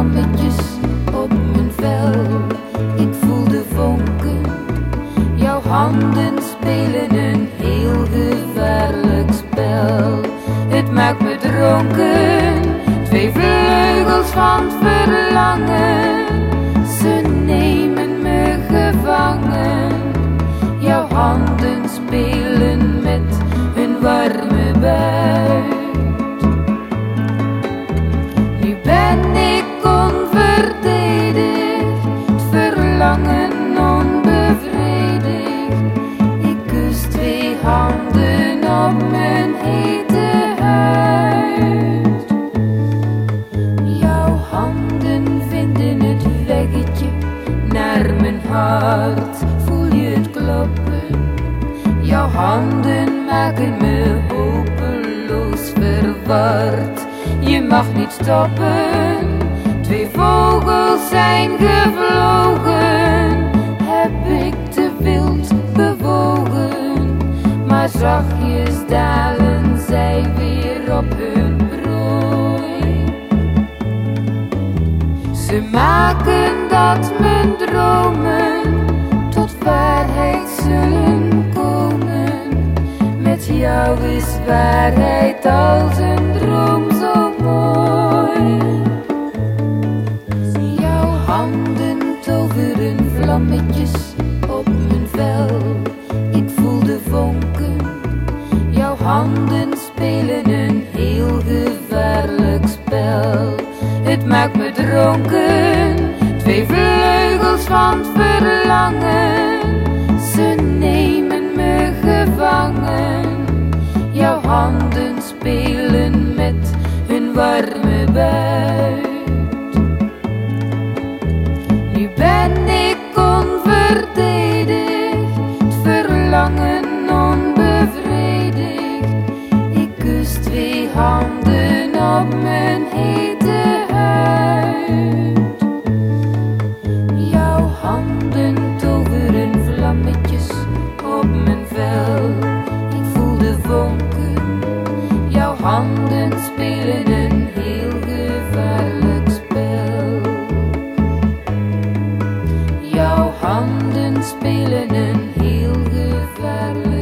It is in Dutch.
op mijn vel. Ik voel de vonken, jouw handen spelen een heel gevaarlijk spel. Het maakt me dronken, twee vleugels van verlangen. Ze nemen hart. Voel je het kloppen? Jouw handen maken me hopeloos verward. Je mag niet stoppen. Twee vogels zijn gevlogen. Heb ik te wild bewogen. Maar zachtjes dalen zij weer op hun prooi. Ze maken dat mijn dromen tot waarheid zullen komen. Met jou is waarheid als een droom zo mooi. Jouw handen toveren vlammetjes op mijn vel. Ik voel de vonken. Jouw handen spelen een heel gevaarlijk spel. Het maakt me dronken, van verlangen. Ze nemen me gevangen. Jouw handen spelen met hun warme buik. Spelen een heel gevaarlijk spel. Jouw handen spelen een heel gevaarlijk.